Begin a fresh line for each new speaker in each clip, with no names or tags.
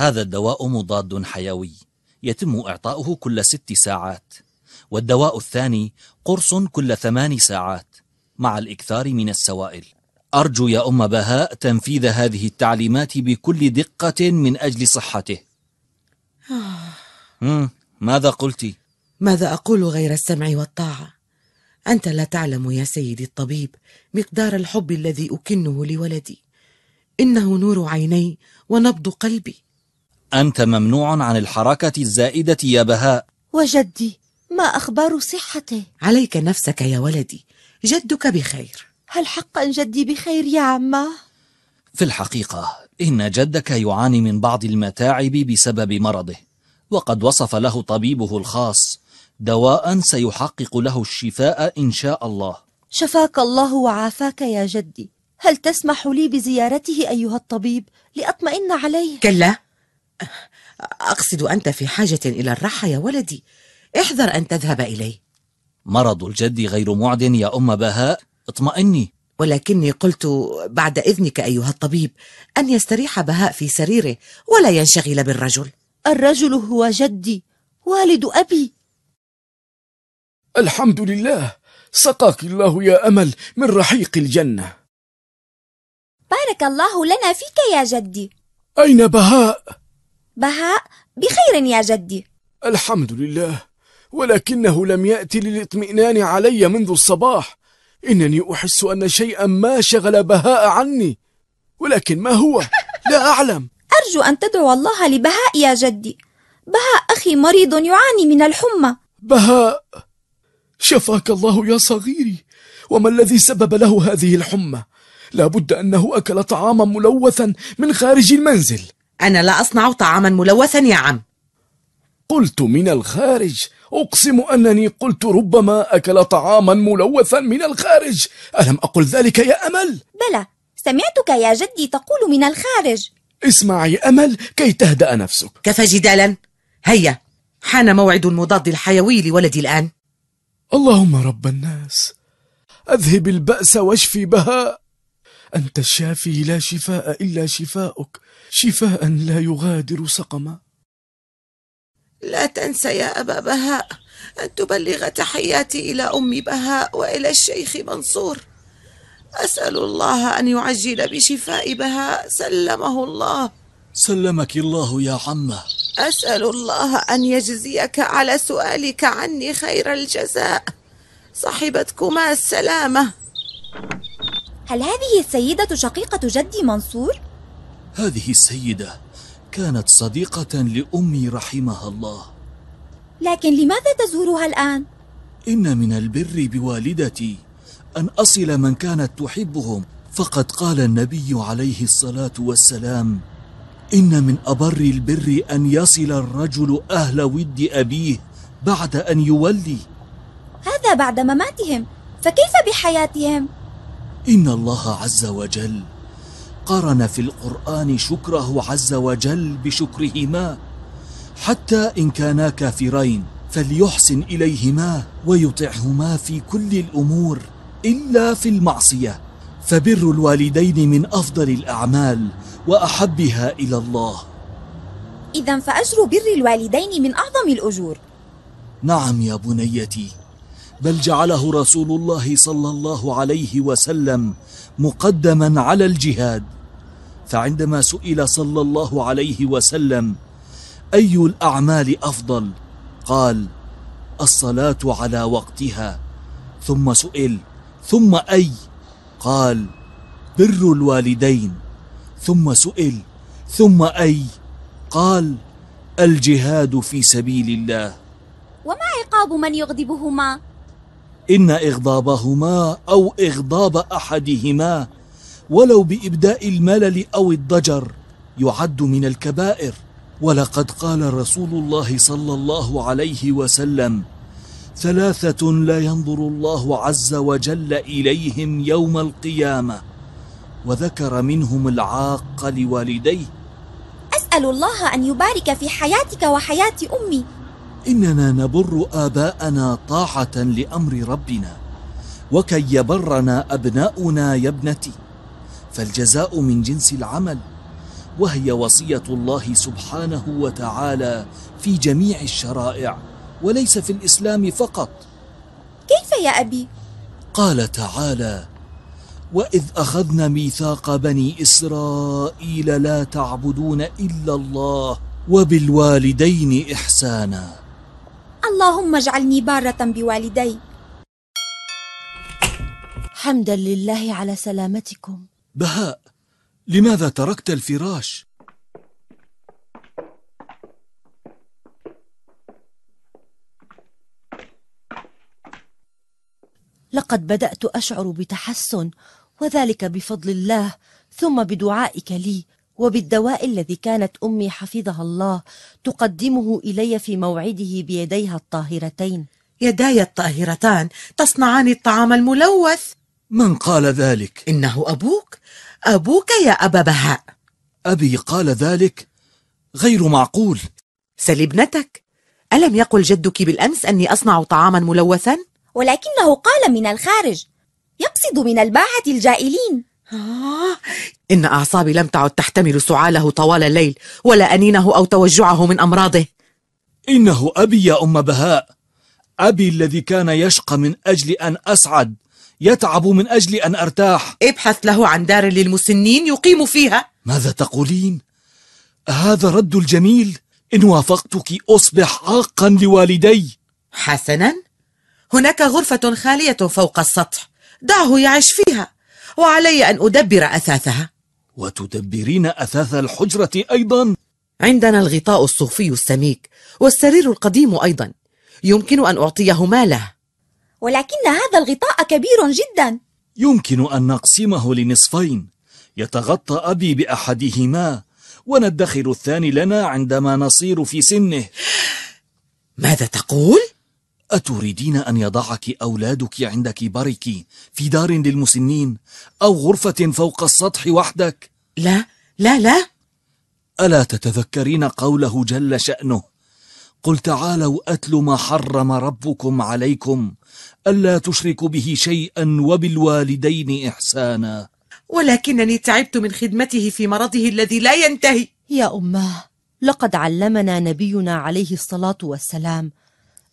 هذا الدواء مضاد حيوي يتم إعطاؤه كل ست ساعات. والدواء الثاني قرص كل ثمان ساعات مع الإكثار من السوائل. أرجو يا أم بهاء تنفيذ هذه التعليمات بكل دقة من أجل صحته. مم. ماذا قلت؟
ماذا أقول غير السمع والطاعة؟ أنت لا تعلم يا سيدي الطبيب مقدار الحب الذي أكنه لولدي. إنه نور عيني ونبض قلبي.
أنت ممنوع عن الحركة الزائدة يا بهاء
وجدي ما أخبار صحته؟
عليك نفسك يا ولدي جدك بخير
هل حقا جدي بخير يا عماه؟
في الحقيقة إن جدك يعاني من بعض المتاعب بسبب مرضه وقد وصف له طبيبه الخاص دواء سيحقق له الشفاء إن شاء الله
شفاك الله وعافاك يا جدي هل تسمح لي بزيارته أيها الطبيب لأطمئن عليه؟
كلا أقصد أنت في حاجة إلى الراحة يا ولدي. احذر أن تذهب إليه
مرض الجد غير معد يا أم بهاء. اطمئني.
ولكني قلت بعد إذنك أيها الطبيب أن يستريح بهاء في سريره ولا ينشغل بالرجل.
الرجل هو جدي والد أبي.
الحمد لله. سقاك الله يا أمل من رحيق الجنة.
بارك الله لنا فيك يا جدي.
أين بهاء؟
بهاء بخير يا جدي.
الحمد لله ولكنه لم يأتي للاطمئنان علي منذ الصباح. إنني أحس أن شيئا ما شغل بهاء عني. ولكن ما هو؟ لا أعلم.
أرجو أن تدعو الله لبهاء يا جدي. بهاء أخي مريض يعاني من الحمى.
بهاء شفاك الله يا صغيري. وما الذي سبب له هذه الحمى؟ لابد أنه أكل طعاما ملوثا من خارج المنزل.
أنا لا أصنع طعاما ملوثا يا عم.
قلت من الخارج. أقسم أنني قلت ربما أكل طعاما ملوثا من الخارج. ألم أقل ذلك يا أمل؟
بلى سمعتك يا جدي تقول من الخارج.
اسمعي أمل كي تهدأ نفسك.
كفى جدالا؟ هيا حان موعد المضاد الحيوي لولدي الآن.
اللهم رب الناس أذهب البأس واشفي بهاء أنت الشافي لا شفاء إلا شفاؤك. شفاء لا يغادر سقما.
لا تنسى يا أبا بهاء أن تبلغ تحياتي إلى أم بهاء وإلى الشيخ منصور. أسأل الله أن يعجل بشفاء بهاء. سلمه الله.
سلمك الله يا عمة.
أسأل الله أن يجزيك على سؤالك عني خير الجزاء. صحبتكما السلامة.
هل هذه السيدة شقيقة جدي منصور؟
هذه السيدة كانت صديقة لأمي رحمها الله
لكن لماذا تزورها الآن؟
إن من البر بوالدتي أن أصل من كانت تحبهم فقد قال النبي عليه الصلاة والسلام إن من أبر البر أن يصل الرجل أهل ود أبيه بعد أن يولي
هذا بعد مماتهم فكيف بحياتهم؟
إن الله عز وجل قرن في القرآن شكره عز وجل بشكرهما حتى إن كانا كافرين فليحسن إليهما ويطعهما في كل الأمور إلا في المعصية فبر الوالدين من أفضل الأعمال وأحبها إلى الله.
إذا فأجر بر الوالدين من أعظم الأجور.
نعم يا بنيتي. بل جعله رسول الله صلى الله عليه وسلم مقدما على الجهاد. فعندما سئل صلى الله عليه وسلم أي الأعمال أفضل؟ قال الصلاة على وقتها. ثم سئل ثم أي؟ قال بر الوالدين. ثم سئل ثم أي؟ قال الجهاد في سبيل الله.
وما عقاب من يغضبهما؟
إن إغضابهما أو إغضاب أحدهما ولو بإبداء الملل أو الضجر يعد من الكبائر. ولقد قال رسول الله صلى الله عليه وسلم ثلاثة لا ينظر الله عز وجل إليهم يوم القيامة. وذكر منهم العاق لوالديه
أسأل الله أن يبارك في حياتك وحياة أمي
إننا نبر آباءنا طاعة لأمر ربنا وكي يبرنا أبناؤنا يا ابنتي. فالجزاء من جنس العمل وهي وصية الله سبحانه وتعالى في جميع الشرائع وليس في الإسلام فقط.
كيف يا أبي؟
قال تعالى وإذ أخذنا ميثاق بني إسرائيل لا تعبدون إلا الله وبالوالدين إحسانا.
اللهم اجعلني بارة بوالدي.
حمدا لله على سلامتكم.
بهاء لماذا تركت الفراش؟
لقد بدأت أشعر بتحسن وذلك بفضل الله ثم بدعائك لي. وبالدواء الذي كانت أمي حفظها الله تقدمه إلي في موعده بيديها الطاهرتين.
يداي الطاهرتان تصنعان الطعام الملوث.
من قال ذلك؟
إنه أبوك. أبوك يا أبا بهاء.
أبي قال ذلك غير معقول.
سل ابنتك. ألم يقل جدك بالأمس أني أصنع طعاما ملوثا؟
ولكنه قال من الخارج يقصد من الباعة الجائلين.
إن أعصابي لم تعد تحتمل سعاله طوال الليل ولا أنينه أو توجعه من أمراضه.
إنه أبي يا أم بهاء. أبي الذي كان يشقى من أجل أن أسعد يتعب من أجل أن أرتاح.
ابحث له عن دار للمسنين يقيم فيها.
ماذا تقولين؟ هذا رد الجميل. إن وافقتك أصبح عاقا لوالدي.
حسنا. هناك غرفة خالية فوق السطح. دعه يعيش فيها. وعلي أن أدبر أثاثها.
وتدبرين أثاث الحجرة أيضا؟
عندنا الغطاء الصوفي السميك والسرير القديم أيضا. يمكن أن أعطيه ماله
ولكن هذا الغطاء كبير جدا.
يمكن أن نقسمه لنصفين. يتغطى أبي بأحدهما وندخر الثاني لنا عندما نصير في سنه.
ماذا تقول؟
أتريدين أن يضعك أولادك عند كبرك في دار للمسنين أو غرفة فوق السطح وحدك؟
لا لا لا.
ألا تتذكرين قوله جل شأنه؟ قل تعالوا أتل ما حرم ربكم عليكم ألا تشركوا به شيئا وبالوالدين إحسانا.
ولكنني تعبت من خدمته في مرضه الذي لا ينتهي.
يا أماه لقد علمنا نبينا عليه الصلاة والسلام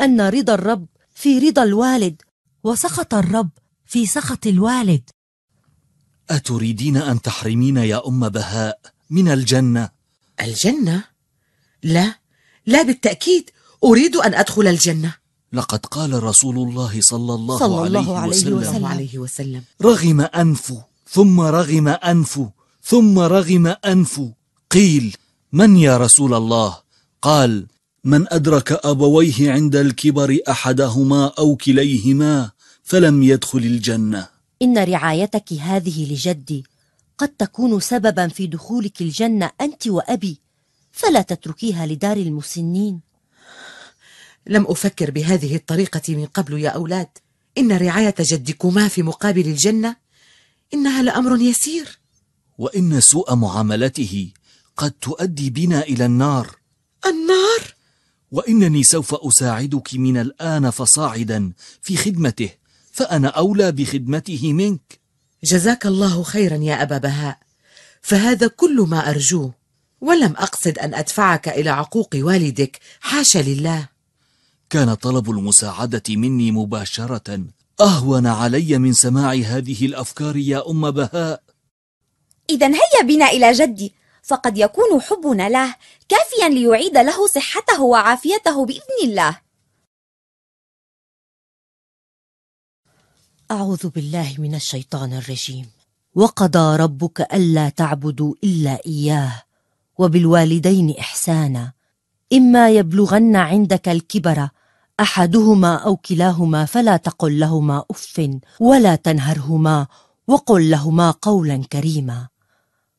أن رضا الرب في رضا الوالد وسخط الرب في سخط الوالد.
أتريدين أن تحرمين يا أم بهاء من الجنة؟
الجنة؟ لا لا بالتأكيد أريد أن أدخل الجنة.
لقد قال رسول الله صلى الله,
صلى الله
عليه,
عليه
وسلم,
عليه وسلم.
رغم أنف ثم رغم أنف ثم رغم أنف. قيل من يا رسول الله؟ قال من أدرك أبويه عند الكبر أحدهما أو كليهما فلم يدخل الجنة.
إن رعايتك هذه لجدي قد تكون سببا في دخولك الجنة أنت وأبي فلا تتركيها لدار المسنين.
لم أفكر بهذه الطريقة من قبل يا أولاد. إن رعاية جدكما في مقابل الجنة إنها لأمر يسير.
وإن سوء معاملته قد تؤدي بنا إلى النار.
النار؟
وإنني سوف أساعدك من الآن فصاعدا في خدمته فأنا أولى بخدمته منك.
جزاك الله خيرا يا أبا بهاء. فهذا كل ما أرجوه. ولم أقصد أن أدفعك إلى عقوق والدك. حاشا لله.
كان طلب المساعدة مني مباشرة. أهون علي من سماع هذه الأفكار يا أم بهاء.
إذا هيا بنا إلى جدي. فقد يكون حبنا له كافيا ليعيد له صحته وعافيته بإذن الله.
أعوذ بالله من الشيطان الرجيم. وقضى ربك ألا تعبدوا إلا إياه وبالوالدين إحسانا. إما يبلغن عندك الكبر أحدهما أو كلاهما فلا تقل لهما أف ولا تنهرهما وقل لهما قولا كريما.